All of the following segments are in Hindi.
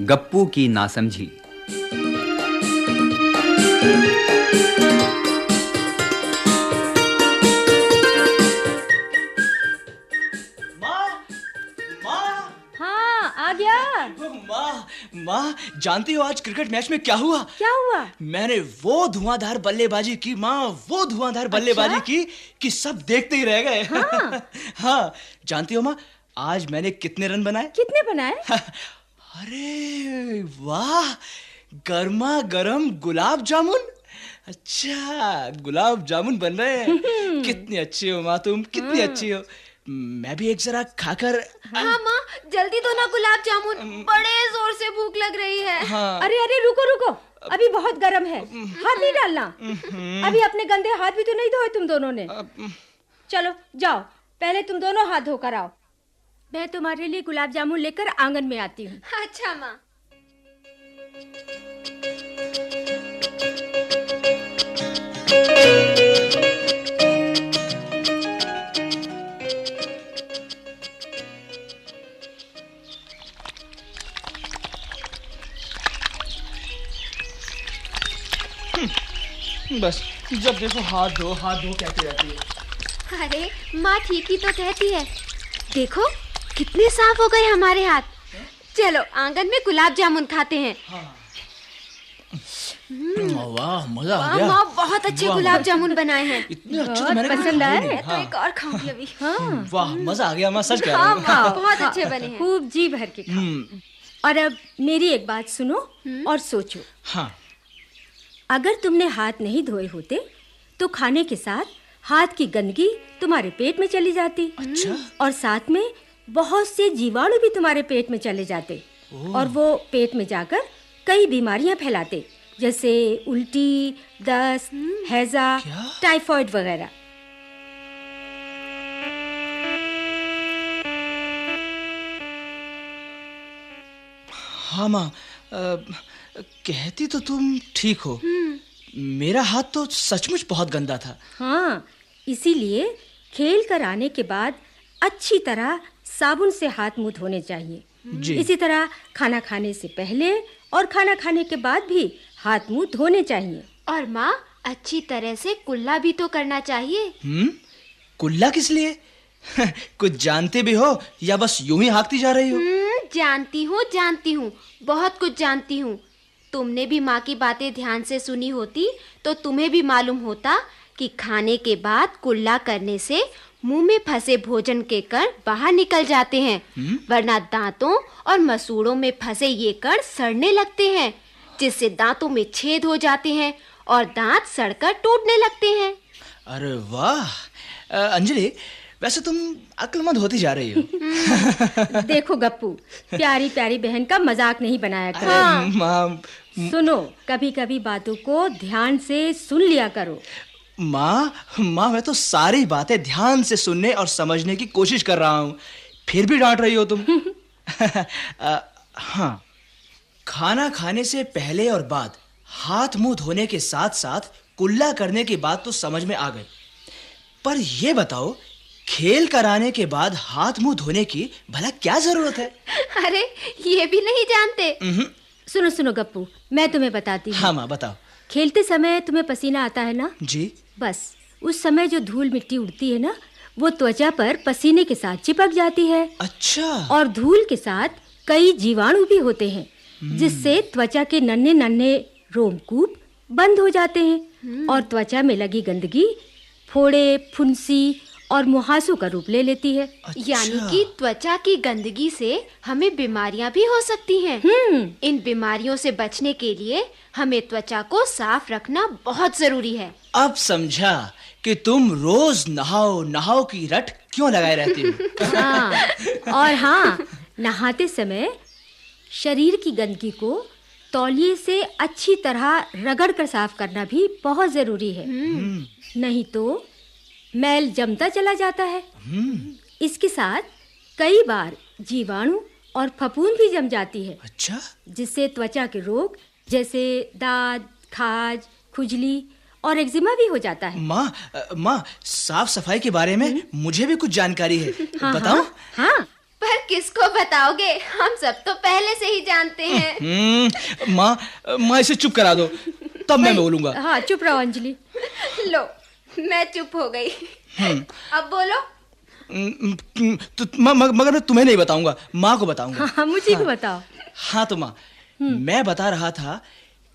गप्पू की नासमझी। माँ माँ। हाँ आ गया। माँ माँ जानती हो आज क्रिकेट मैच में क्या हुआ? क्या हुआ? मैंने वो धुआंधार बल्लेबाजी की माँ वो धुआंधार बल्लेबाजी की कि सब देखते ही रह गए। हाँ। हाँ जानती हो माँ आज मैंने कितने रन बनाए? कितने बनाए? अरे वाह गर्मा गर्म गुलाब जामुन? अच्छा गुलाब जामुन बन रहे हैं। कितनी अच्छी हो माँ तुम कितनी अच्छी हो। मैं भी एक जरा खाकर हाँ माँ जल्दी दो ना गुलाब जामुन। बड़े ज़ोर से भूख लग रही है। हाँ। अरे अरे रुको रुको। अभी बहुत गर्म है। हाथ नहीं डालना। अभी अपने गंदे हाथ भी तो नहीं धोए तुम दोनों ने। चलो जाओ। पहले तुम दोनों हाथ धोकर आओ। मैं तुम्हारे लिए गुलाब जामुन लेकर आँगन में आती हूँ। अच्छा माँ। बस जब देखो हाथ धो हाथ धो कहती रहती है। अरे माँ ठीक ही तो कहती है। देखो कितने साफ़ हो गए हमारे हाथ। चलो आँगन में गुलाब जामुन खाते हैं। वाह मज़ा आ गया। माँ बहुत अच्छे गुलाब जामुन बनाए हैं। इतने अच्छे तो मैंने पसंद आए? तो हाँ। एक और खाऊँगी अभी। हाँ वाह मज़ा आ गया मैं सच कह रहा हाँ हूँ। बहुत अच्छे बने हैं। खूब जी भर के खाओ हम्म, और अब मेरी एक बात सुनो और सोचो। हाँ। अगर तुमने हाथ नहीं धोए होते तो खाने के साथ हाथ की गंदगी तुम्हारे पेट में चली जाती। अच्छा। और साथ में बहुत से जीवाणु भी तुम्हारे पेट में चले जाते और वो पेट में जाकर कई बीमारियाँ फैलाते जैसे उल्टी दस्त हैजा क्या? टाइफाइड वगैरह। हाँ माँ कहती तो तुम ठीक हो। मेरा हाथ तो सचमुच बहुत गंदा था। हाँ इसीलिए खेल कर आने के बाद अच्छी तरह साबुन से हाथ मुँह धोने चाहिए। जी। इसी तरह खाना खाने से पहले और खाना खाने के बाद भी हाथ मुँह धोने चाहिए। और माँ अच्छी तरह से कुल्ला भी तो करना चाहिए। हम्म? कुल्ला किस लिए? कुछ जानते भी हो या बस यूँ ही हाँकती जा रही हो? हम्म, जानती हूँ जानती हूँ बहुत कुछ जानती हूँ। तुमने भी माँ की बातें ध्यान से सुनी होती तो तुम्हें भी मालूम होता कि खाने के बाद कुल्ला करने से मुँह में फंसे भोजन के कण बाहर निकल जाते हैं। वरना दांतों और मसूड़ों में फंसे ये कण सड़ने लगते हैं जिससे दांतों में छेद हो जाते हैं और दांत सड़कर टूटने लगते हैं। अरे वाह! अंजलि वैसे तुम अक्लमंद होती जा रही हो। देखो गप्पू प्यारी प्यारी बहन का मज़ाक नहीं बनाया करो। माँ। सुनो कभी कभी बातों को ध्यान से सुन लिया करो। माँ माँ मैं तो सारी बातें ध्यान से सुनने और समझने की कोशिश कर रहा हूँ। फिर भी डांट रही हो तुम। अ, हाँ खाना खाने से पहले और बाद हाथ मुँह धोने के साथ साथ कुल्ला करने की बात तो समझ में आ गई। पर यह बताओ खेल कराने के बाद हाथ मुँह धोने की भला क्या ज़रूरत है? अरे ये भी नहीं जानते। उहुं, सुनो सुनो गप्पू मैं तुम्हें बताती हूँ। हाँ माँ बताओ। खेलते समय तुम्हें पसीना आता है ना? जी। बस उस समय जो धूल मिट्टी उड़ती है ना वो त्वचा पर पसीने के साथ चिपक जाती है। अच्छा। और धूल के साथ कई जीवाणु भी होते हैं जिससे त्वचा के नन्हे नन्हे रोमकूप बंद हो जाते हैं। और त्वचा में लगी गंदगी फोड़े फुंसी और मुहासों का रूप ले लेती है। अच्छा। यानी कि त्वचा की गंदगी से हमें बीमारियाँ भी हो सकती हैं। हम्म। इन बीमारियों से बचने के लिए हमें त्वचा को साफ़ रखना बहुत ज़रूरी है। अब समझा कि तुम रोज नहाओ नहाओ की रट क्यों लगाए रहती हो? हाँ और हाँ नहाते समय शरीर की गंदगी को तौलिए से अच्छी तरह रगड़ कर साफ़ करना भी बहुत ज़रूरी है। नहीं तो मैल जमता चला जाता है। इसके साथ कई बार जीवाणु और फफूंद भी जम जाती है। अच्छा। जिससे त्वचा के रोग जैसे दाद खाज खुजली और एक्जिमा भी हो जाता है। माँ माँ साफ़ सफ़ाई के बारे में मुझे भी कुछ जानकारी है। हाँ बताओ। हाँ, हाँ। पर किसको बताओगे? हम सब तो पहले से ही जानते हैं। हम्म माँ माँ इसे चुप करा दो। तब मैं बोलूँगा। हाँ चुप रहो अंजलि। लो मैं चुप हो गई। अब बोलो। हम्म, हम्म, तो मगर मैं तुम्हें नहीं बताऊँगा माँ को बताऊँगा। हाँ मुझे हाँ, को बताओ। हाँ तो माँ मैं बता रहा था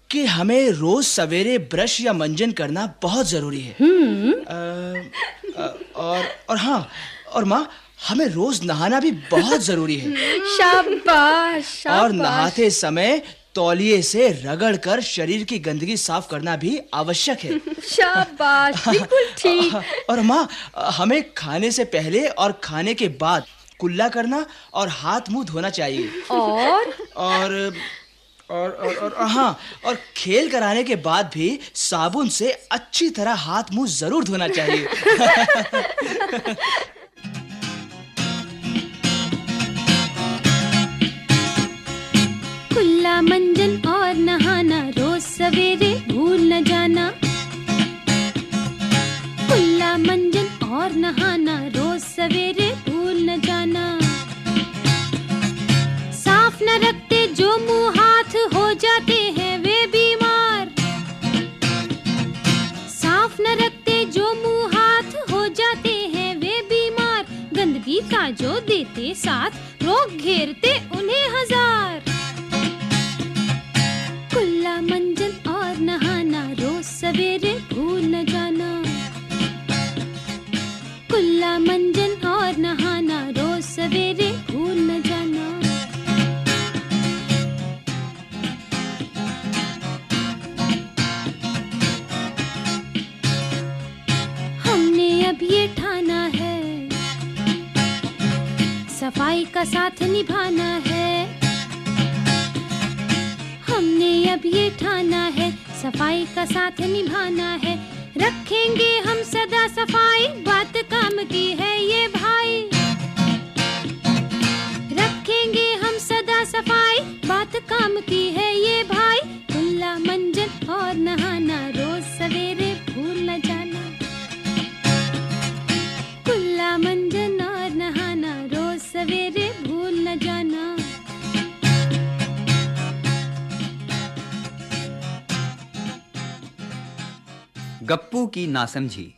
कि हमें रोज सवेरे ब्रश या मंजन करना बहुत ज़रूरी है। अ, अ, और और हाँ और माँ हमें रोज नहाना भी बहुत ज़रूरी है। शाबाश और नहाते समय तौलिए से रगड़कर शरीर की गंदगी साफ़ करना भी आवश्यक है। शाबाश बिल्कुल ठीक। और माँ हमें खाने से पहले और खाने के बाद कुल्ला करना और हाथ मुँह धोना चाहिए। और और? और और, और, और हाँ और खेल कराने के बाद भी साबुन से अच्छी तरह हाथ मुँह ज़रूर धोना चाहिए। कुल्ला मंजन और नहाना, रोज सवेरे भूल न जाना। कुल्ला मंजन और नहाना, रोज सवेरे भूल न जाना। साफ़ न रखते जो मुँह हाथ हो जाते हैं वे बीमार। साफ़ न रखते जो मुँह हाथ हो जाते हैं वे बीमार। गंदगी का जो देते साथ, रोग घेरते उन्हें हज़ार। सवेरे भूल न जाना। कुल्ला मंजन और नहाना, रोज सवेरे भूल न जाना। हमने अब ये ठाना है। सफ़ाई का साथ निभाना है। हमने अब ये ठाना है। सफ़ाई का साथ निभाना है। रखेंगे हम सदा सफ़ाई, बात काम की है ये भाई। रखेंगे हम सदा सफ़ाई, बात काम की है ये गप्पू की नासमझी।